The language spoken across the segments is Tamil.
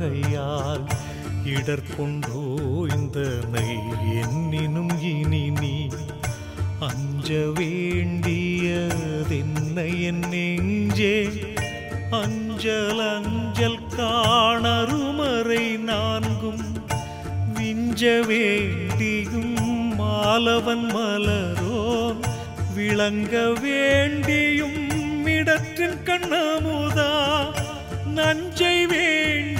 ஐம்புலப்பகையால் இடர் நை என்னினும் இனி நீ. அஞ்ச வேண்டியதென்ன என் நெஞ்சே? அஞ்சல் அஞ்சல் காணருமறை நான்கும். விஞ்ச வேண்டியும் மாலவன் மலரோ? விளங்க வேண்டியும் இடற்றின் கண்ணமுதா? நஞ்சை வேண்டிய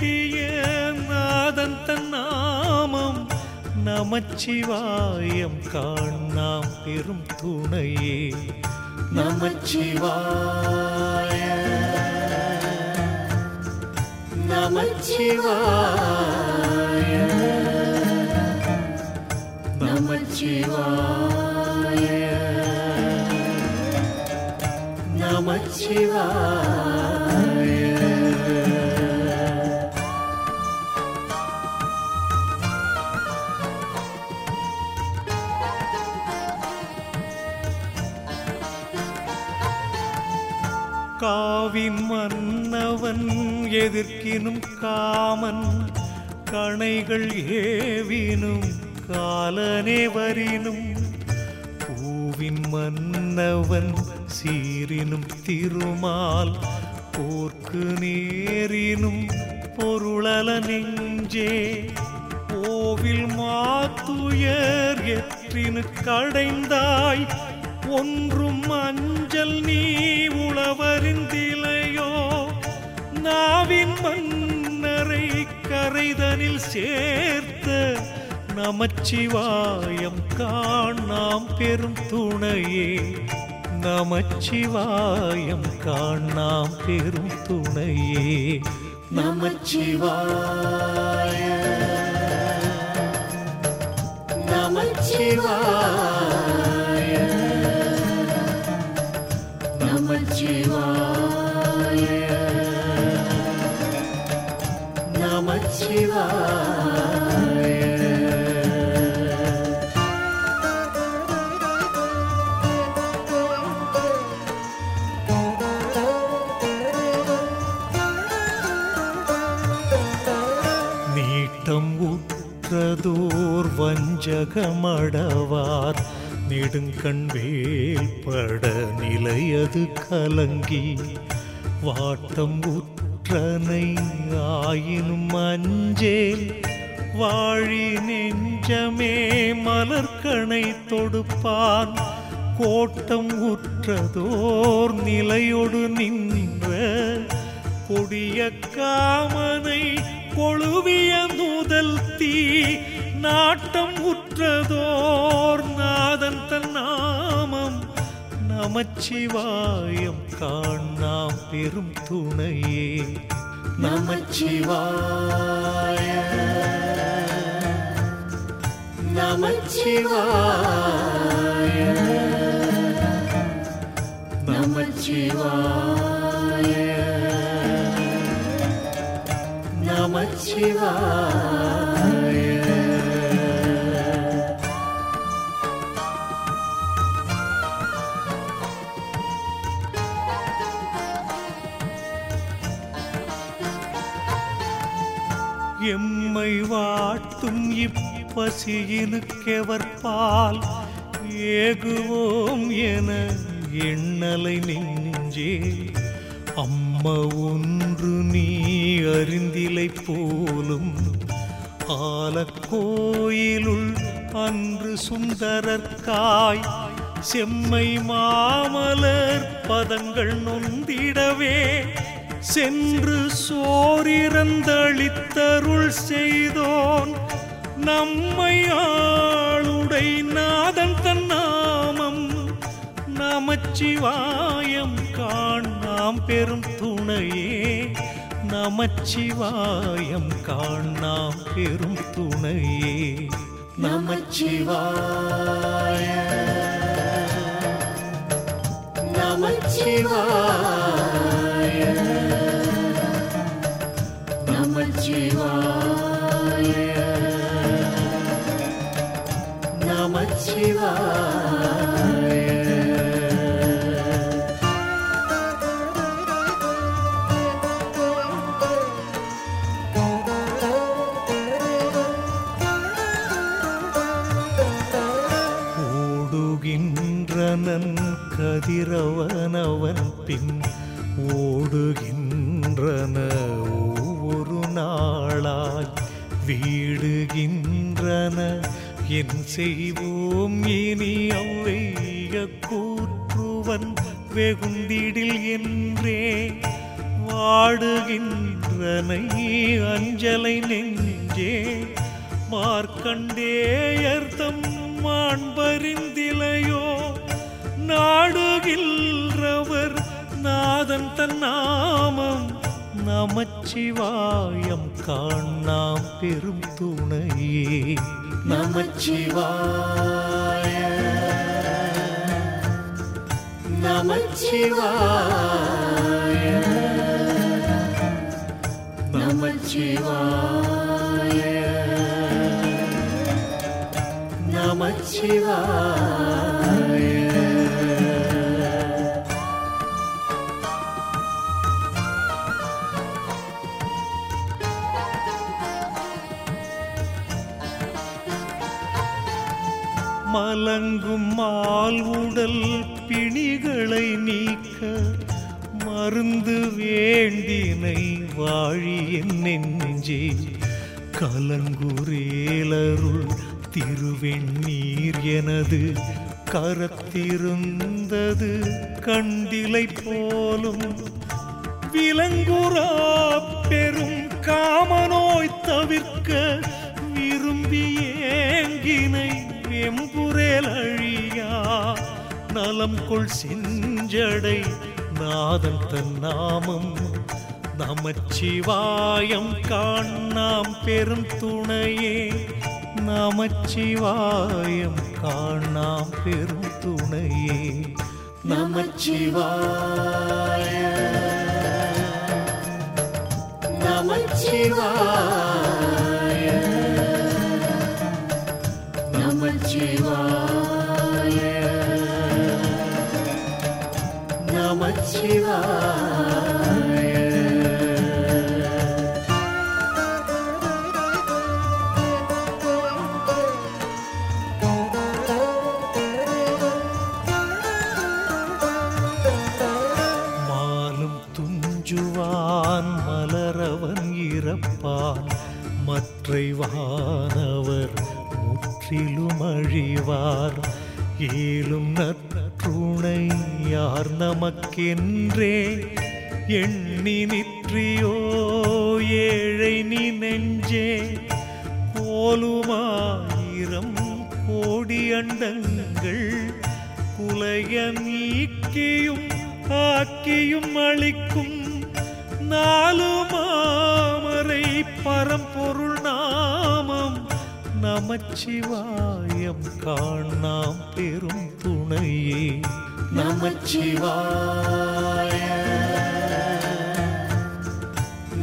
நமச்சிவாயம் காணாம் பெரும் துணையே. நமச்சிவாய. நமச்சிவாய. நமச்சிவாய. நமச்சிவாய. காவின் மன்னவன் எதிர்க்கினும் காமன். கணைகள் ஏவினும் காலனே வரினும். பூவின் மன்னவன் சீரினும் திருமால். போர்க்கு நேரினும் பொருளல நெஞ்சே. கோவில் மாத்துயர் எற்றினு கடைந்தாய். ஒன்றும் அஞ்சல் நீ உளவறிந்திலையோ நாவின் மன்னரை கரைதனில் சேர்த்த நமச்சிவாயம் காணாம் பெரும் துணையே. நமச்சிவாயம் காணாம் பெரும் துணையே. நமச்சிவாய நமச்சிவாய. நமச்சிவாய. நீட்டம் உற்றதோர் வஞ்சகமடவார். நெடுங்கண் வேல்பட நிலையது கலங்கி. வாட்டம் உற்றனை ஆயினும் அஞ்சேல் வாழி நெஞ்சமே மலர்கணை தொடுப்பான். கோட்டம் உற்றதோர் நிலையொடு நின்ற கொடிய காமனை கொழுவிய முதல் தீ நாட்டம் உற்றதோர் நான் நமச்சிவாயம் காணாம் பெரும் துணையே. நமச்சிவாய. நமச்சிவாய. நமச்சிவாய. நமச்சிவாய. வாட்டும் இப்பசியினுக்கெவர்பால் ஏகுவோம் என எண்ணலை நெஞ்சே அம்ம ஒன்று நீ அறிந்திலை போலும் ஆலக்கோயிலுள் அன்று சுந்தரர்காய் செம்மை மாமலர் பதங்கள் நொந்திடவே. சென்று சோரிறந்தளித்தருள் செய்தோன் நம்மை ஆளுடை நாதன் தன்னாமம் நமச்சிவாயம் காணாம் பெரும் துணையே. நமச்சிவாயம் காணாம் பெரும் துணையே. நமச்சிவாய. நமச்சிவாய. கதிரவனவன் பின் ஓடுகின்றன. ஒவ்வொரு நாளாய் வீடுகின்றன. என் செய்வோம் இனி அவ்வைய கூற்றுவன் வெகுந்திடில் என்றே. வாடுகின்றனை அஞ்சலை நெஞ்சே. மார்க்கண்டேயர்த்தம் மாண்பரிந்திலையோ நாடுகின்றவர் நாதன் தன் நாமம் நமச்சிவாயம் காணாம் பெரும் துணையே நமச்சிவாய நமச்சிவாய நமச்சிவாய நமச்சிவாய மலங்கும் மால் உடல் பிணிகளை நீக்க மருந்து வேண்டினை வாழி நெஞ்சே கலங்குரேலருள் திருவெண்ணீர் எனது கரத்திருந்தது கண்டிலை போலும் விலங்குரா பெரும் காமநோய் தவிர்க்க விரும்பி ஏங்கினை வெம்புரேல் அழியா நலம் கொள் செஞ்சடை நாதன் தன் நாமம். நமச்சிவாயம் காணாம் பெரும் துணையே. நமச்சிவாயம் காணாம் பெரும் துணையே. நமச்சிவாய நமச்சிவாய நமச்சிவாய ஏலும் நற்றுணை யார் நமக்கென்றே எண்ணி நிற்றியோ ஏழை நீ நெஞ்சே. கோலுமாயிரம் கோடி அண்டங்கள் குலைய நீக்கியும் ஆக்கியும் அளிக்கும் நாலு மாமரை பரம்பொருள் நமச்சிவாயம் காணாம் பெரும் துணையே. நமச்சிவாய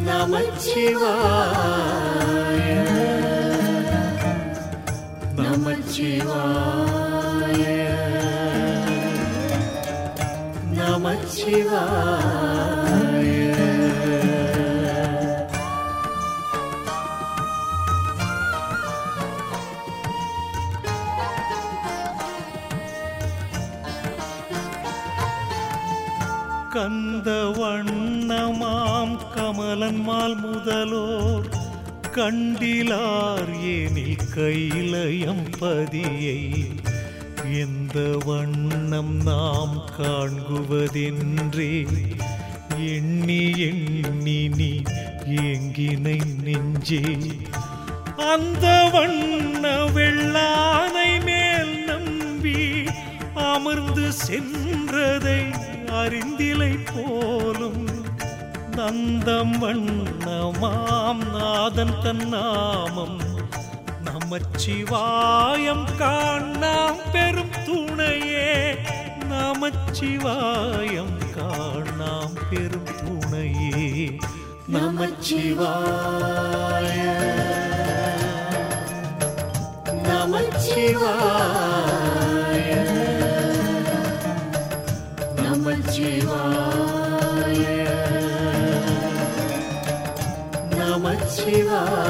நமச்சிவாய நமச்சிவாய நமச்சிவாய கந்த வண்ணமாம் கமலன்மால் முதலோர் கண்டிலார் ஏனில் கையிலயம் பதியை. எந்த வண்ணம் நாம் காண்குவதென்றே எண்ணி எண்ணி நீ ஏங்கினை நெஞ்சே. அந்த வண்ண வெள்ளானை மேல் நம்பி அமர்ந்து சென்றதை அறிந்திலை போலும் நந்தம் வண்ணமாம் நாதன் தன்னாமம். நமச்சிவாயம் காணாம் பெரும் துணையே. நமச்சிவாயம் காணாம் பெரும் துணையே. நமச்சிவாய நமச்சிவாய நமச்சிவாய. நமச்சிவாய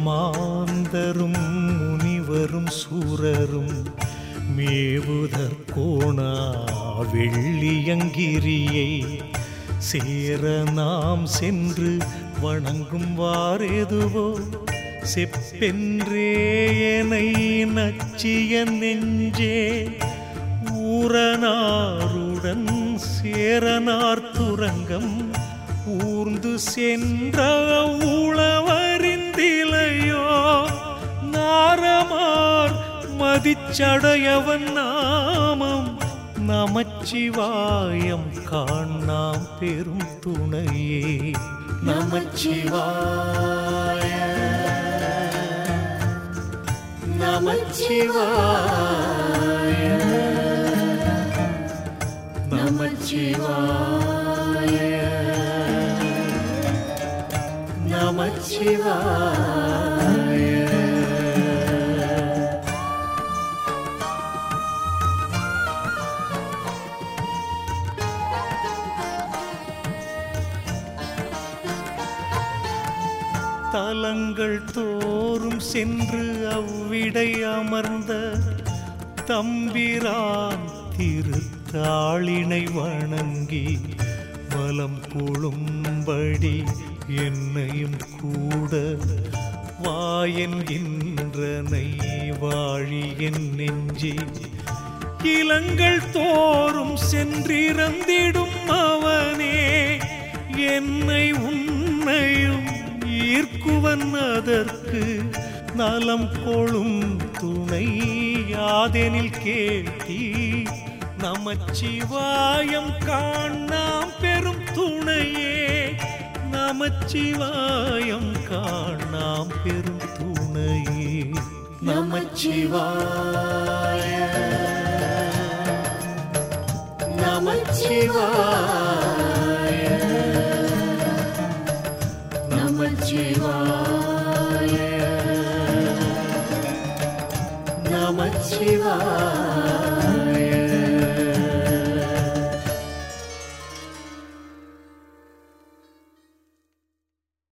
வீரமாந்தரும் முனிவரும் சூரரும் மேவுதற்கோணா வெள்ளியங்கிரியை சேர நாம் சென்று வணங்கும் வாரெதுவோ செப்பென்றேயனை நச்சிய நெஞ்சே ஊரனாருடன் சேரனார் துரங்கம் ஊர்ந்து சென்ற உளவறிந்திலையோ அச்சடையவன் நாமம் நமச்சிவாயம் காணாம் பெரும் துணையே நமச்சிவாய நமச்சிவாய நமச்சிவாய நமச்சிவாய தோறும் சென்று அவ்விடை அமர்ந்த தம்பிரான் திருத்தாளினை வணங்கி வலம் கொழும்படி என்னையும் கூட வாயென்கின்றனை வாழி என் நெஞ்சி. இளங்கள் தோறும் சென்றிறந்திடும் அவனே. என்னை உன் ஈர்க்குவன் அதற்கு நலம் கொழும் துணை. யாதெனில் கேட்டி நமச்சிவாயம் காணாம் பெரும் துணையே. நமச்சிவாயம் காணாம் பெரும் துணையே. நமச்சிவாய